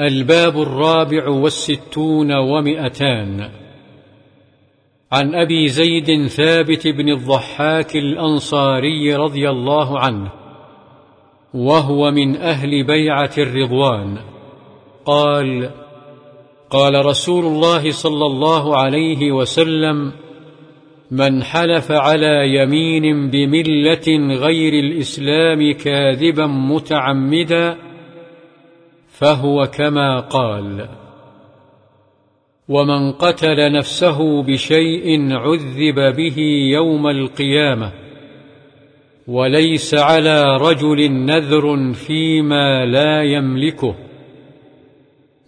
الباب الرابع والستون ومئتان. عن أبي زيد ثابت بن الضحاك الأنصاري رضي الله عنه وهو من أهل بيعة الرضوان. قال قال رسول الله صلى الله عليه وسلم من حلف على يمين بملة غير الإسلام كاذبا متعمدا فهو كما قال ومن قتل نفسه بشيء عذب به يوم القيامة وليس على رجل نذر فيما لا يملكه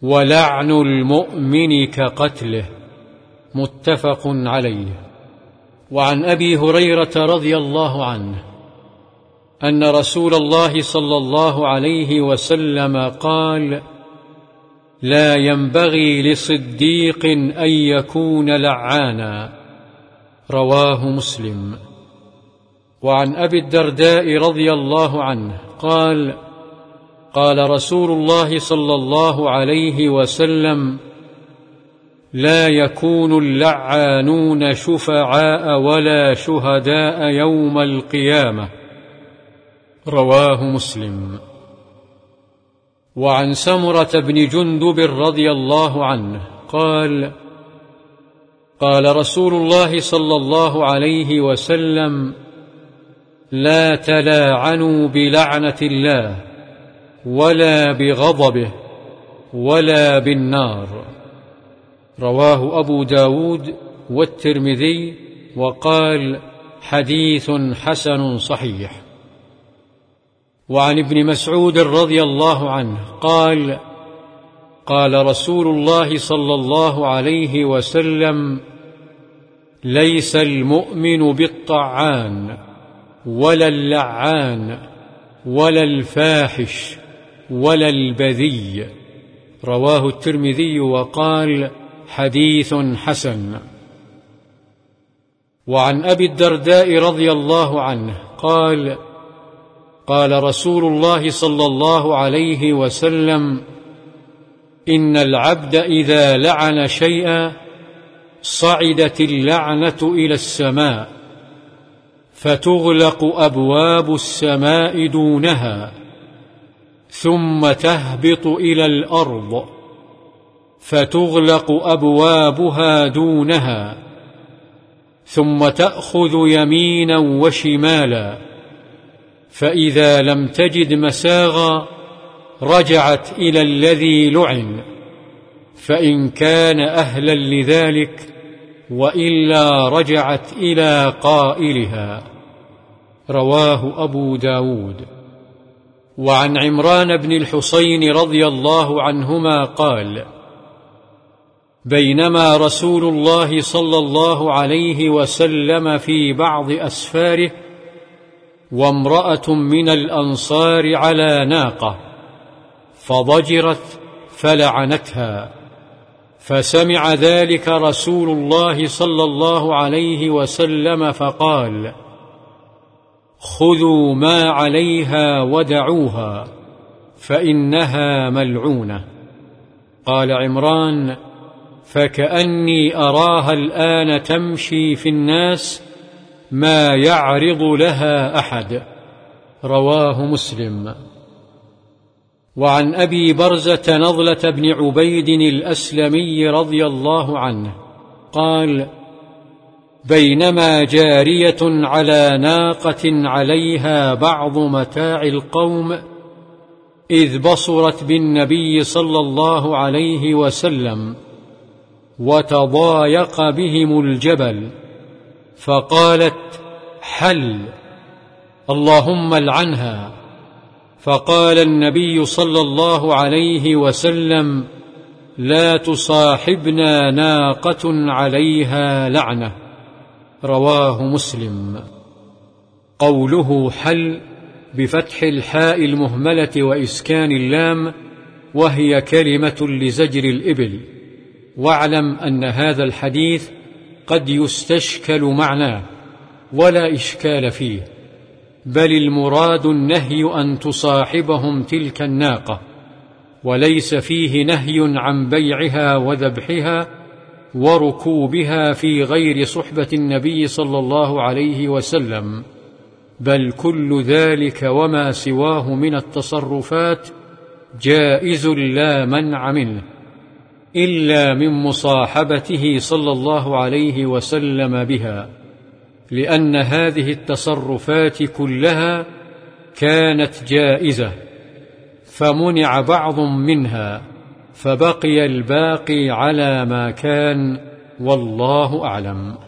ولعن المؤمن كقتله متفق عليه. وعن أبي هريرة رضي الله عنه أن رسول الله صلى الله عليه وسلم قال لا ينبغي لصديق أن يكون لعانا. رواه مسلم. وعن أبي الدرداء رضي الله عنه قال قال رسول الله صلى الله عليه وسلم لا يكون اللعانون شفعاء ولا شهداء يوم القيامة. رواه مسلم. وعن سمرة بن جندب رضي الله عنه قال قال رسول الله صلى الله عليه وسلم لا تلاعنوا بلعنة الله ولا بغضبه ولا بالنار. رواه أبو داود والترمذي وقال حديث حسن صحيح. وعن ابن مسعود رضي الله عنه قال قال رسول الله صلى الله عليه وسلم ليس المؤمن بالطعان ولا اللعان ولا الفاحش ولا البذي. رواه الترمذي وقال حديث حسن. وعن أبي الدرداء رضي الله عنه قال قال رسول الله صلى الله عليه وسلم إن العبد إذا لعن شيئا صعدت اللعنة إلى السماء فتغلق أبواب السماء دونها ثم تهبط إلى الأرض فتغلق أبوابها دونها ثم تأخذ يمينا وشمالا فإذا لم تجد مساغا رجعت إلى الذي لعن فإن كان أهلا لذلك وإلا رجعت إلى قائلها. رواه أبو داود. وعن عمران بن الحسين رضي الله عنهما قال بينما رسول الله صلى الله عليه وسلم في بعض أسفاره وامرأة من الأنصار على ناقة فضجرت فلعنتها فسمع ذلك رسول الله صلى الله عليه وسلم فقال خذوا ما عليها ودعوها فإنها ملعونة. قال عمران فكأني أراها الآن تمشي في الناس ما يعرض لها أحد. رواه مسلم. وعن أبي برزة نضلة بن عبيد الأسلمي رضي الله عنه قال بينما جارية على ناقة عليها بعض متاع القوم إذ بصرت بالنبي صلى الله عليه وسلم وتضايق بهم الجبل. فقالت حل اللهم العنها. فقال النبي صلى الله عليه وسلم لا تصاحبنا ناقة عليها لعنة. رواه مسلم. قوله حل بفتح الحاء المهملة وإسكان اللام وهي كلمة لزجر الإبل. واعلم أن هذا الحديث قد يستشكل معناه ولا إشكال فيه بل المراد النهي أن تصاحبهم تلك الناقة وليس فيه نهي عن بيعها وذبحها وركوبها في غير صحبة النبي صلى الله عليه وسلم بل كل ذلك وما سواه من التصرفات جائز لا منع منه. إلا من مصاحبته صلى الله عليه وسلم بها لأن هذه التصرفات كلها كانت جائزة فمنع بعض منها فبقي الباقي على ما كان والله أعلم.